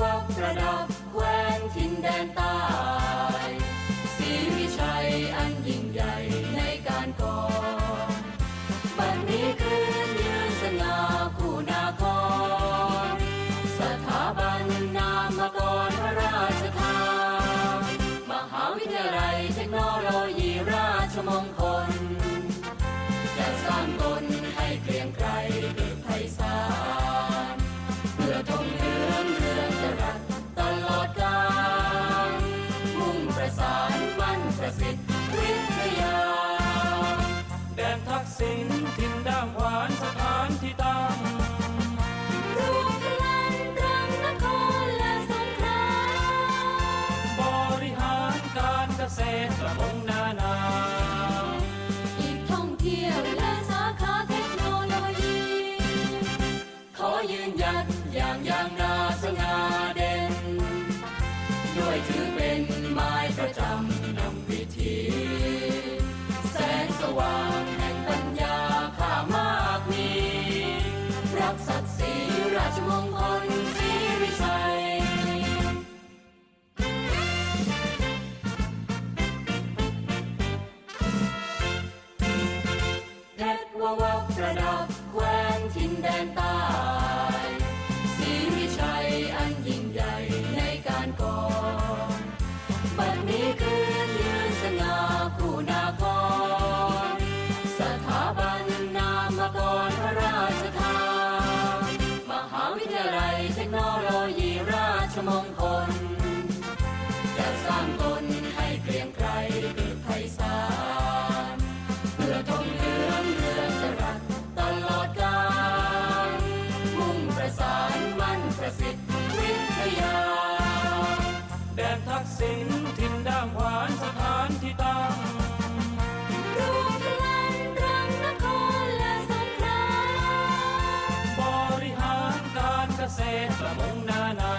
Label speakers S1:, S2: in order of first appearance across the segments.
S1: วับประดับแควนทินแดนใต้ สิทธิ์วิทยา
S2: แดนทักษิณถิ่นด่างขวานสถานที่ตั้ง
S1: รวมพลังรังนครและสงขลา
S2: บริหารการเกษตรประมงนานา
S1: อีกท่องเที่ยวและสาขาเทคโนโลยี ขอยืนยัดอย่างอย่างนาสง่าเด่น ด้วยถือเป็นไม้ประจำ ว่างแห่งปัญญาข้ามากมี รักศักดิ์ศรีราชมงคลศรีวิชัยเพชรวาวาประดับแคว้นทินแดนใต้ วิทยาลัยเทคโนโลยีราชมงคล จะสร้างตนให้เกรียงไกรเกิดไพศาลเพื่อทงเหลืองเรืองจรัสตลอดกาลมุ่งประสานมั่นประสิทธิ์วิทยา
S2: แดนทักษิณ ษตรประมงนานา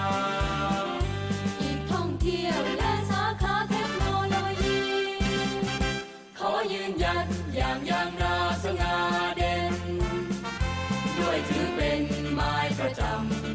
S1: อีกท่องเที่ยวและสาขาเทคโนโลยี ขอยืนยันอย่างยังนสง่าเด่น ด้วยถือเป็นไม้ประจำ